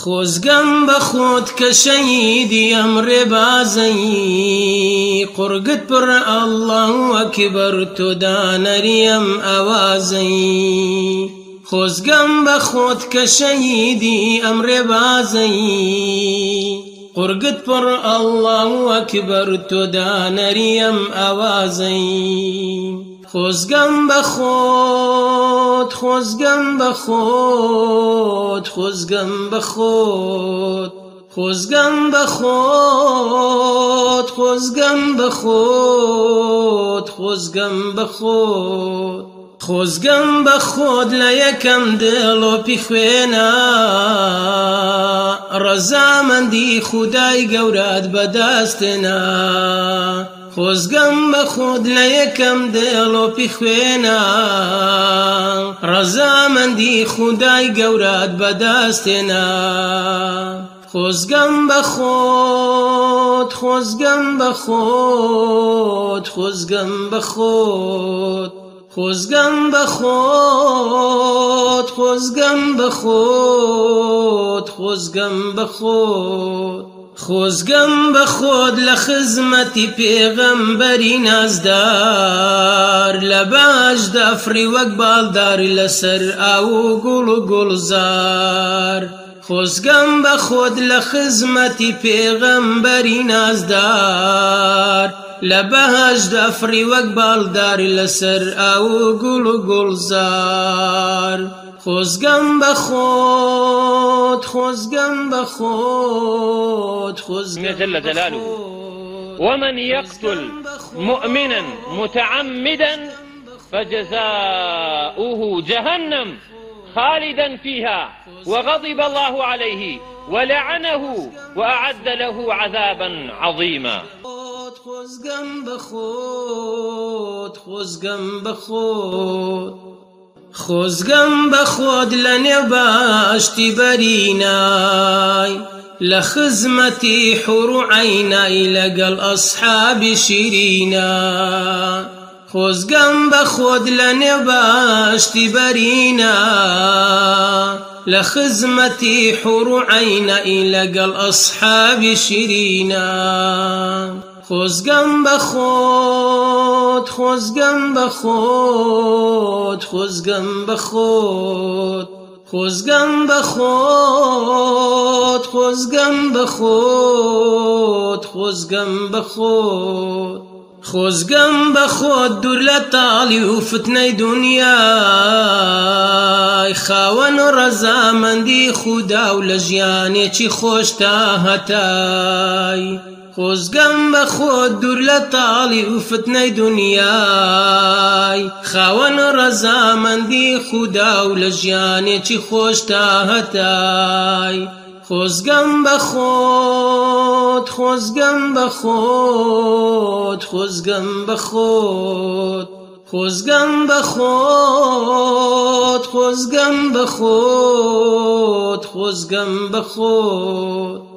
خۆزگەم بە خۆت کە شەیدی ئەمڕێ بازەی الله پڕ ئەله وەکی بەر تۆدانەریەم ئەوازەی خۆزگەم بە خۆت قورگت پڕ ئەله وەکبەر تۆدا نەریەم ئاوازەی خۆزگەم بە خۆت خۆزگەم بە خۆت خۆزگەم بە خۆت خۆزگەم بە خۆت خۆزگەم بە خۆت خۆزگەم بە خۆت خۆزگەم بە خۆت لە یەکەم دڵۆپی خوێنە ڕەزامەندی خودای گەورات بەدەستێنە خۆزگەم بە خۆت لە یەکەم دڵۆپی خوێنە ڕەزامەندی خودای گەورات بەدەستێنە خۆزگەم بە خۆت خۆزگەم بە خۆت خۆزگەم بە خۆت خۆزگەم بە خۆت خۆزگەم بە خۆت خۆزگەم بە خۆت خۆزگەم بە خۆت لە خزمەتی پێغەمبەری نازدار لە باشدا فری وەک باڵداری لەسەر ئاو و گوڵ و گوڵزار خۆزگەم بە خۆت لە خزمەتی پێغەمبەری نازدار لە بەهشدا فری وەک باڵداری لەسەر قول گوڵ و گوڵزار خۆزگەم بە خۆت خۆزگەم بە خۆت خۆزگە جل جلاله ومن يقتل مؤمنا متعمدا فجزاؤه جهنم خالدا فيها وغضب الله عليه ولعنه وأعد له عذابا عظيما خزگم به خود خزگم به خود خزگم به خود لنه باشتی برینای لخزمتي حور عيناي لقى الأصحاب شيرينا خزقم بخود لنباشتي برينا لخزمتي حور عيناي لقى الأصحاب شيرينا خۆزگەم بە خۆت خۆزگەم بە خۆت خۆزگەم بە خۆت خۆزگەم بە خۆت خۆزگەم بە خۆت خۆزگەم بە خۆت خۆزگەم بە خۆت دوور لە تاڵی و فتنەی دنیای خاوەن و ڕەزامەندی خودا و لە ژیانێکی خۆشتا هەتای. خۆزگەم بە خۆ دوور لە تاڵی و فتنەی دنیای خاوەن ڕەزامەندی خودا و لە ژیانێکی خۆشتا هەتای خۆزگەم بە خۆت خۆزگەم بە خۆت خۆزگەم بە خۆت خۆزگەم بە خۆت خۆزگەم بە خۆت خۆزگەم بە خۆت